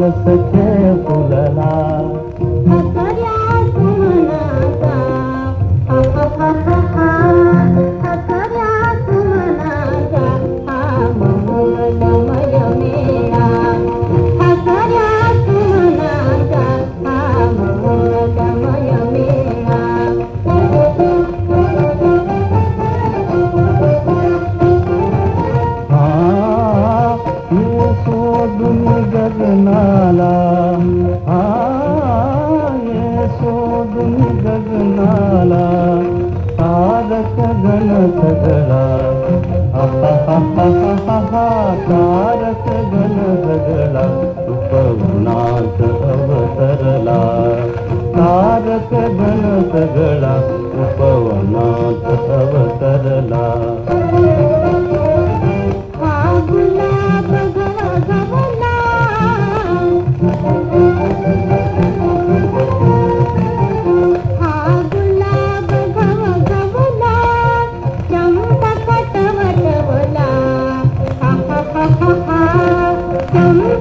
सके ये सोडून गगनाला हा ये सोडून गगनाला तारक गण सगळा हा हा हा हा हा हा हा तारक गण सगळा उपवनात अवतरला तारक गण सगळा उपवनात अवतरला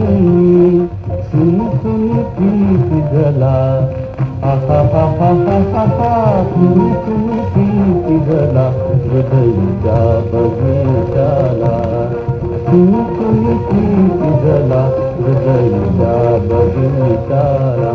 सजनी सुन सुन प्रीत जला हा हा हा हा हा हा हा सुन सुन प्रीत जला हृदयच्या बगीचाला सुन सुन प्रीत जला हृदयच्या बगीचाला